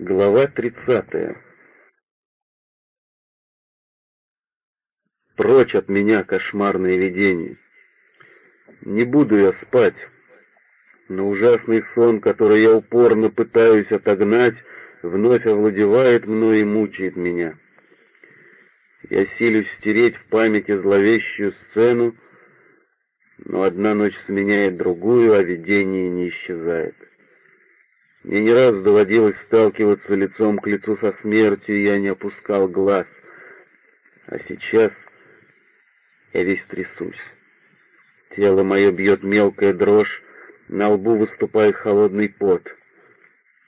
Глава 30. Прочь от меня кошмарные видения. Не буду я спать, но ужасный сон, который я упорно пытаюсь отогнать, вновь овладевает мной и мучает меня. Я силюсь стереть в памяти зловещую сцену, но одна ночь сменяет другую, а видение не исчезает. Мне не раз доводилось сталкиваться лицом к лицу со смертью, и я не опускал глаз. А сейчас я весь трясусь. Тело мое бьет мелкая дрожь, на лбу выступает холодный пот.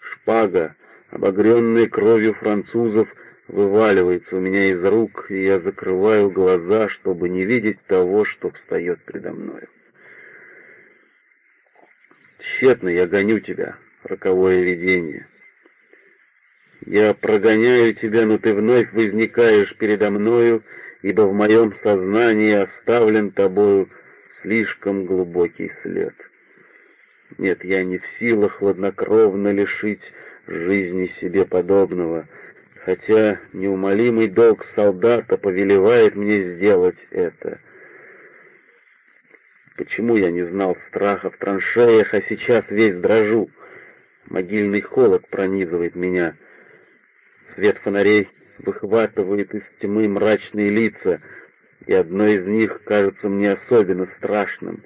Шпага, обогренная кровью французов, вываливается у меня из рук, и я закрываю глаза, чтобы не видеть того, что встает предо мною. Тщетно я гоню тебя, роковое видение. Я прогоняю тебя, но ты вновь возникаешь передо мною, ибо в моем сознании оставлен тобою слишком глубокий след. Нет, я не в силах хладнокровно лишить жизни себе подобного, хотя неумолимый долг солдата повелевает мне сделать это. Почему я не знал страха в траншеях, а сейчас весь дрожу? Могильный холод пронизывает меня. Свет фонарей выхватывает из тьмы мрачные лица, и одно из них кажется мне особенно страшным.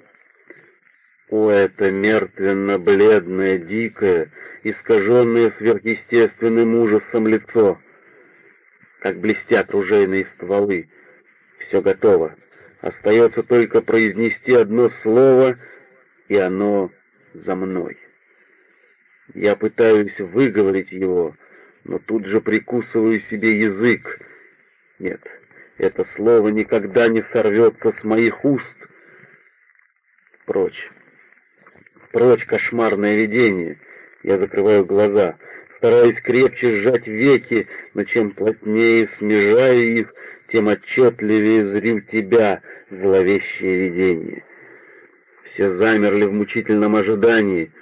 О, это мертвенно-бледное, дикое, искаженное сверхъестественным ужасом лицо! Как блестят ружейные стволы. Все готово. Остается только произнести одно слово, и оно за мной. Я пытаюсь выговорить его, но тут же прикусываю себе язык. Нет, это слово никогда не сорвется с моих уст. Прочь. Прочь кошмарное видение. Я закрываю глаза, стараюсь крепче сжать веки, но чем плотнее смежаю их, тем отчетливее зрю тебя, зловещее видение. Все замерли в мучительном ожидании —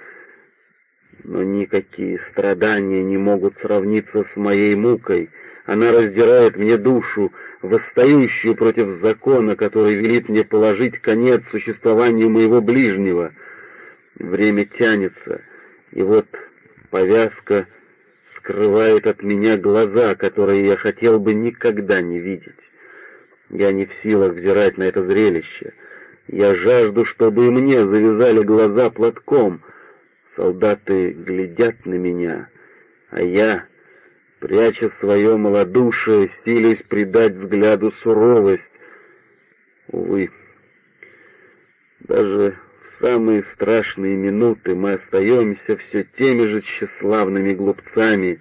но никакие страдания не могут сравниться с моей мукой. Она раздирает мне душу, восстающую против закона, который велит мне положить конец существованию моего ближнего. Время тянется, и вот повязка скрывает от меня глаза, которые я хотел бы никогда не видеть. Я не в силах взирать на это зрелище. Я жажду, чтобы и мне завязали глаза платком — Солдаты глядят на меня, а я, пряча свое малодушие, силясь придать взгляду суровость. Увы, даже в самые страшные минуты мы остаемся все теми же тщеславными глупцами.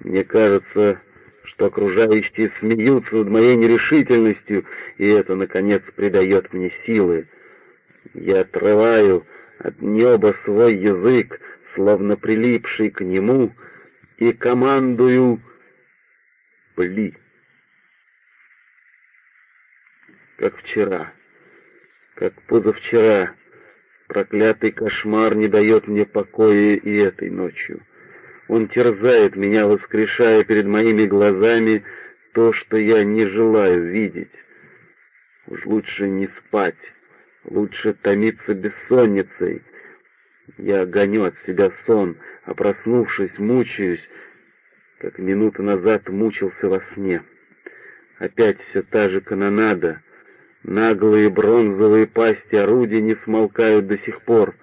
Мне кажется, что окружающие смеются над моей нерешительностью, и это, наконец, придает мне силы. Я отрываю от неба свой язык, словно прилипший к нему, и командую «Пли!» Как вчера, как позавчера, проклятый кошмар не дает мне покоя и этой ночью. Он терзает меня, воскрешая перед моими глазами то, что я не желаю видеть. Уж лучше не спать, Лучше томиться бессонницей. Я гоню от себя сон, а проснувшись, мучаюсь, как минуту назад мучился во сне. Опять все та же канонада. Наглые бронзовые пасти орудий не смолкают до сих пор.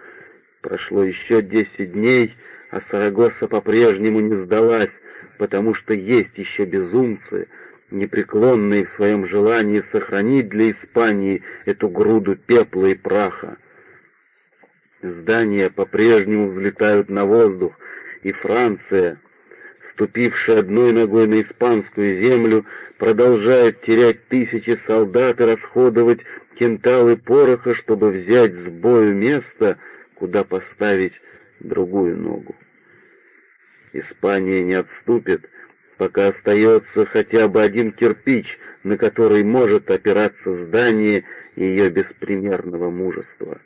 Прошло еще десять дней, а Сарагоса по-прежнему не сдалась, потому что есть еще безумцы — непреклонные в своем желании сохранить для Испании эту груду пепла и праха. Здания по-прежнему взлетают на воздух, и Франция, ступившая одной ногой на испанскую землю, продолжает терять тысячи солдат и расходовать кенталы пороха, чтобы взять с бою место, куда поставить другую ногу. Испания не отступит, пока остается хотя бы один кирпич, на который может опираться здание ее беспримерного мужества.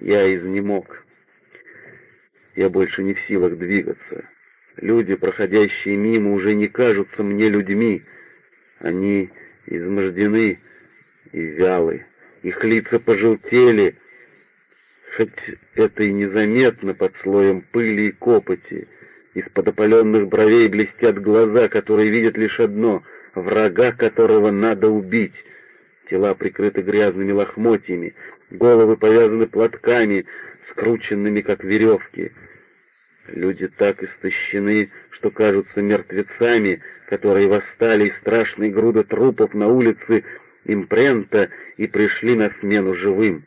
Я изнемог. Я больше не в силах двигаться. Люди, проходящие мимо, уже не кажутся мне людьми. Они измождены и вялы, их лица пожелтели, хоть это и незаметно под слоем пыли и копоти. Из-под опаленных бровей блестят глаза, которые видят лишь одно — врага, которого надо убить. Тела прикрыты грязными лохмотьями, головы повязаны платками, скрученными, как веревки. Люди так истощены, что кажутся мертвецами, которые восстали из страшной груды трупов на улице импрента и пришли на смену живым.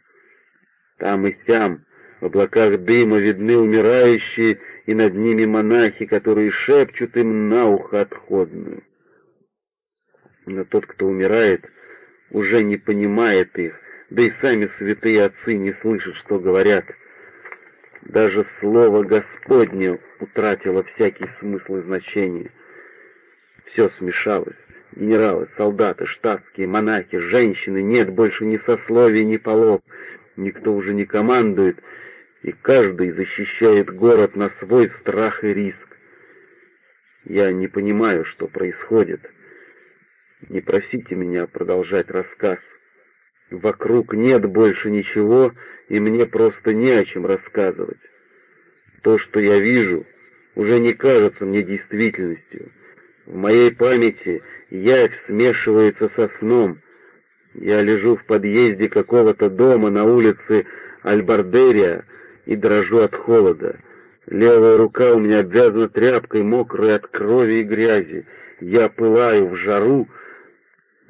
Там и сям в облаках дыма видны умирающие, и над ними монахи, которые шепчут им на ухо отходную. Но тот, кто умирает, уже не понимает их, да и сами святые отцы не слышат, что говорят. Даже слово Господне утратило всякий смысл и значение. Все смешалось. Генералы, солдаты, штатские, монахи, женщины, нет больше ни сословий, ни полов. Никто уже не командует, и каждый защищает город на свой страх и риск. Я не понимаю, что происходит. Не просите меня продолжать рассказ. Вокруг нет больше ничего, и мне просто не о чем рассказывать. То, что я вижу, уже не кажется мне действительностью. В моей памяти явь смешивается со сном. Я лежу в подъезде какого-то дома на улице Альбардерия и дрожу от холода. Левая рука у меня обвязана тряпкой, мокрая от крови и грязи. Я пылаю в жару,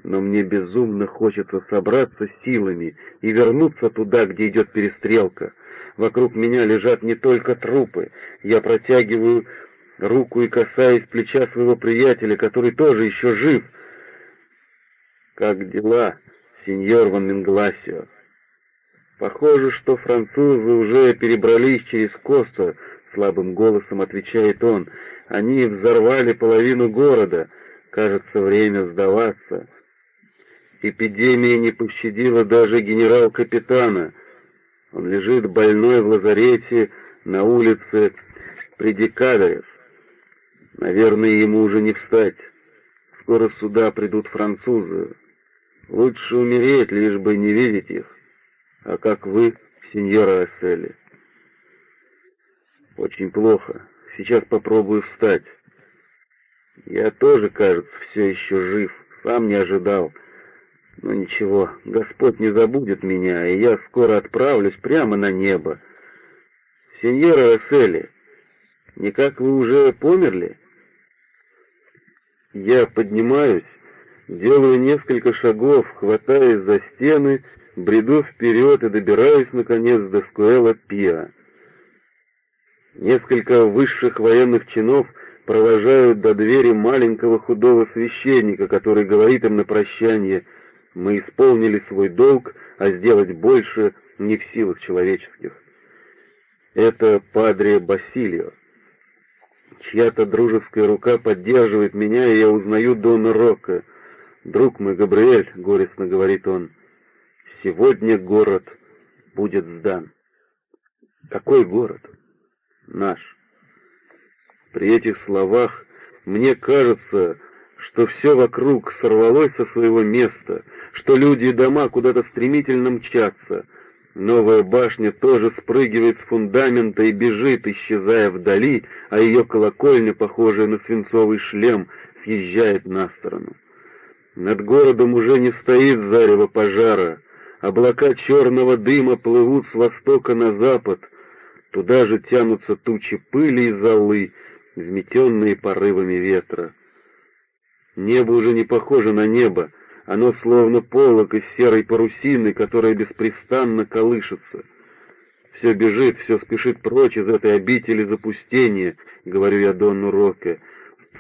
но мне безумно хочется собраться силами и вернуться туда, где идет перестрелка. Вокруг меня лежат не только трупы. Я протягиваю руку и касаюсь плеча своего приятеля, который тоже еще жив. «Как дела, сеньор Ван Мингласио?» «Похоже, что французы уже перебрались через Косто», — слабым голосом отвечает он. «Они взорвали половину города. Кажется, время сдаваться». Эпидемия не пощадила даже генерал-капитана. Он лежит больной в лазарете на улице Предикадарев. Наверное, ему уже не встать. Скоро сюда придут французы. Лучше умереть, лишь бы не видеть их. А как вы, сеньора Ассели? Очень плохо. Сейчас попробую встать. Я тоже, кажется, все еще жив. Сам не ожидал. Но ничего, Господь не забудет меня, и я скоро отправлюсь прямо на небо. Сеньора Ассели, никак вы уже померли? Я поднимаюсь, делаю несколько шагов, хватаясь за стены, бреду вперед и добираюсь, наконец, до Скуэла Пиа. Несколько высших военных чинов провожают до двери маленького худого священника, который говорит им на прощание — мы исполнили свой долг, а сделать больше не в силах человеческих. Это Падре Басилио. Чья-то дружеская рука поддерживает меня, и я узнаю Дона Рока. «Друг мой, Габриэль», — горестно говорит он, — «сегодня город будет сдан». «Какой город?» «Наш». При этих словах мне кажется, что все вокруг сорвалось со своего места, что люди и дома куда-то стремительно мчатся. Новая башня тоже спрыгивает с фундамента и бежит, исчезая вдали, а ее колокольня, похожая на свинцовый шлем, съезжает на сторону. Над городом уже не стоит зарево пожара, облака черного дыма плывут с востока на запад, туда же тянутся тучи пыли и золы, взметенные порывами ветра. Небо уже не похоже на небо, оно словно полок из серой парусины, которая беспрестанно колышется. Все бежит, все спешит прочь из этой обители запустения, говорю я Донну Роке.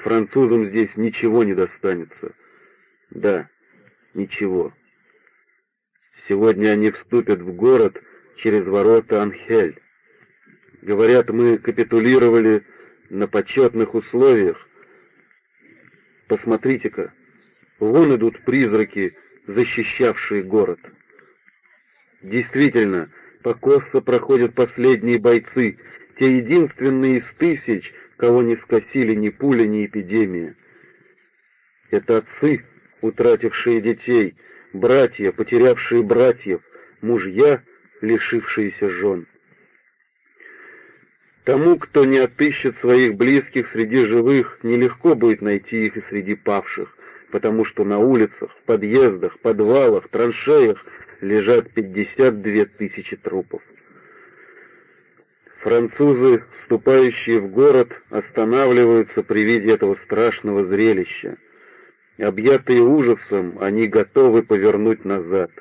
Французам здесь ничего не достанется. Да, ничего. Сегодня они вступят в город через ворота Анхель. Говорят, мы капитулировали на почетных условиях. Посмотрите-ка, Вон идут призраки, защищавшие город. Действительно, по Коссо проходят последние бойцы, те единственные из тысяч, кого не скосили ни пуля, ни эпидемия. Это отцы, утратившие детей, братья, потерявшие братьев, мужья, лишившиеся жен. Тому, кто не отыщет своих близких среди живых, нелегко будет найти их и среди павших, потому что на улицах, в подъездах, подвалах, траншеях лежат 52 тысячи трупов. Французы, вступающие в город, останавливаются при виде этого страшного зрелища. Объятые ужасом, они готовы повернуть назад.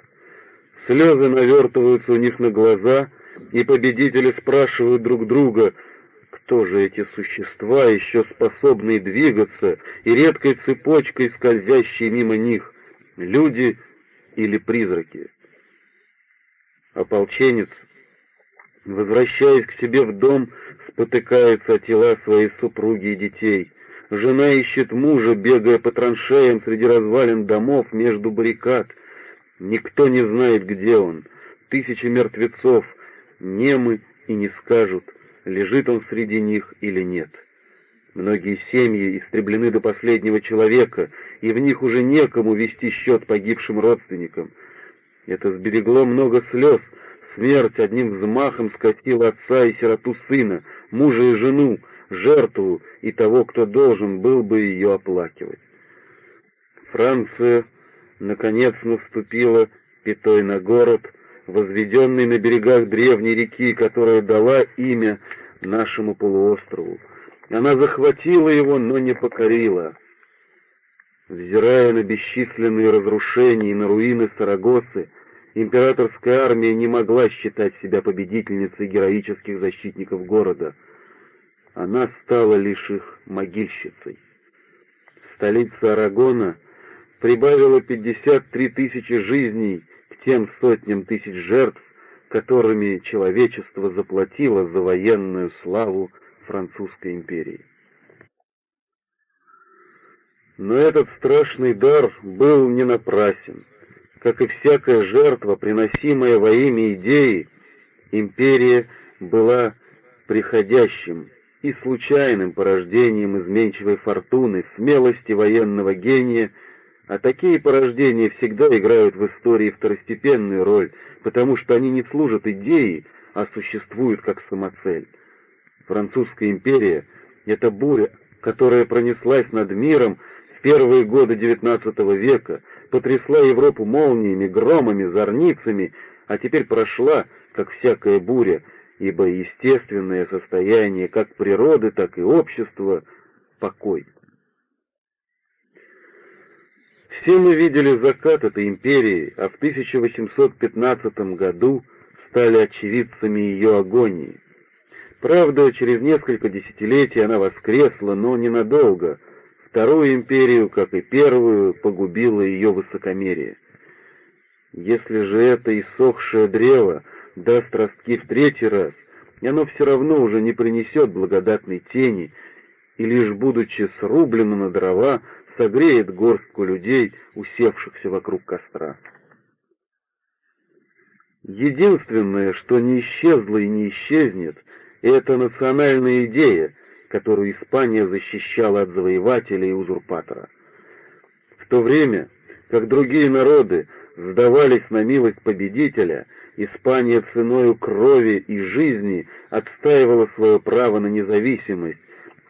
Слезы навертываются у них на глаза, и победители спрашивают друг друга, кто же эти существа, еще способные двигаться, и редкой цепочкой скользящие мимо них, люди или призраки. Ополченец Возвращаясь к себе в дом, спотыкаются о тела своей супруги и детей. Жена ищет мужа, бегая по траншеям среди развалин домов между баррикад. Никто не знает, где он. Тысячи мертвецов, немы и не скажут, лежит он среди них или нет. Многие семьи истреблены до последнего человека, и в них уже некому вести счет погибшим родственникам. Это сберегло много слез, Смерть одним взмахом скатила отца и сироту сына, мужа и жену, жертву и того, кто должен был бы ее оплакивать. Франция, наконец, наступила пятой на город, возведенный на берегах древней реки, которая дала имя нашему полуострову. Она захватила его, но не покорила. Взирая на бесчисленные разрушения и на руины Сарагосы, императорская армия не могла считать себя победительницей героических защитников города. Она стала лишь их могильщицей. Столица Арагона прибавила 53 тысячи жизней к тем сотням тысяч жертв, которыми человечество заплатило за военную славу французской империи. Но этот страшный дар был не напрасен. Как и всякая жертва, приносимая во имя идеи, империя была приходящим и случайным порождением изменчивой фортуны, смелости военного гения, а такие порождения всегда играют в истории второстепенную роль, потому что они не служат идее, а существуют как самоцель. Французская империя — это буря, которая пронеслась над миром в первые годы XIX века, потрясла Европу молниями, громами, зорницами, а теперь прошла, как всякая буря, ибо естественное состояние как природы, так и общества — покой. Все мы видели закат этой империи, а в 1815 году стали очевидцами ее агонии. Правда, через несколько десятилетий она воскресла, но ненадолго, Вторую империю, как и первую, погубило ее высокомерие. Если же это иссохшее древо даст ростки в третий раз, оно все равно уже не принесет благодатной тени, и лишь будучи срублено на дрова, согреет горстку людей, усевшихся вокруг костра. Единственное, что не исчезло и не исчезнет, это национальная идея, которую Испания защищала от завоевателя и узурпатора. В то время, как другие народы сдавались на милость победителя, Испания ценою крови и жизни отстаивала свое право на независимость,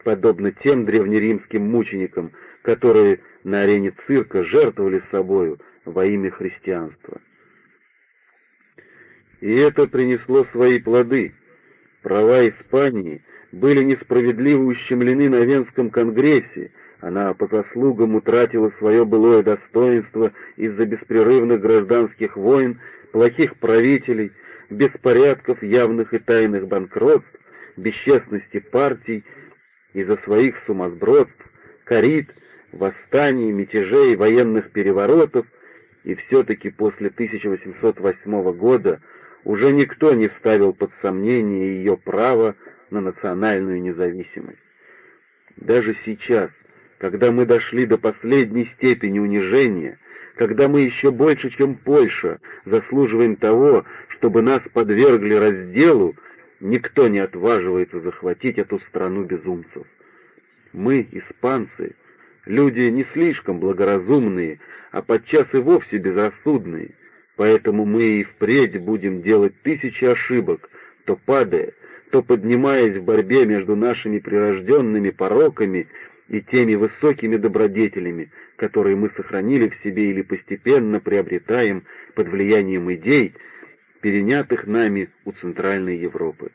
подобно тем древнеримским мученикам, которые на арене цирка жертвовали собою во имя христианства. И это принесло свои плоды. Права Испании были несправедливо ущемлены на Венском конгрессе, она по заслугам утратила свое былое достоинство из-за беспрерывных гражданских войн, плохих правителей, беспорядков явных и тайных банкротств, бесчестности партий, из-за своих сумасбродств, корид, восстаний, мятежей, военных переворотов, и все-таки после 1808 года уже никто не ставил под сомнение ее право на национальную независимость. Даже сейчас, когда мы дошли до последней степени унижения, когда мы еще больше, чем Польша, заслуживаем того, чтобы нас подвергли разделу, никто не отваживается захватить эту страну безумцев. Мы, испанцы, люди не слишком благоразумные, а подчас и вовсе безрассудные, поэтому мы и впредь будем делать тысячи ошибок, то падая, то поднимаясь в борьбе между нашими прирожденными пороками и теми высокими добродетелями, которые мы сохранили в себе или постепенно приобретаем под влиянием идей, перенятых нами у Центральной Европы.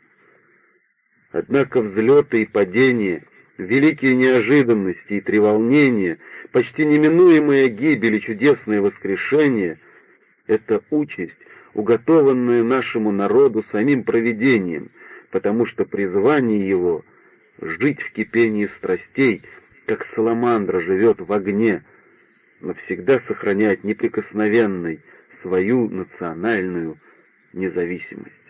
Однако взлеты и падения, великие неожиданности и треволнения, почти неминуемая гибель и чудесное воскрешение — это участь, уготованная нашему народу самим провидением, потому что призвание его — жить в кипении страстей, как саламандра живет в огне, навсегда сохранять неприкосновенной свою национальную независимость.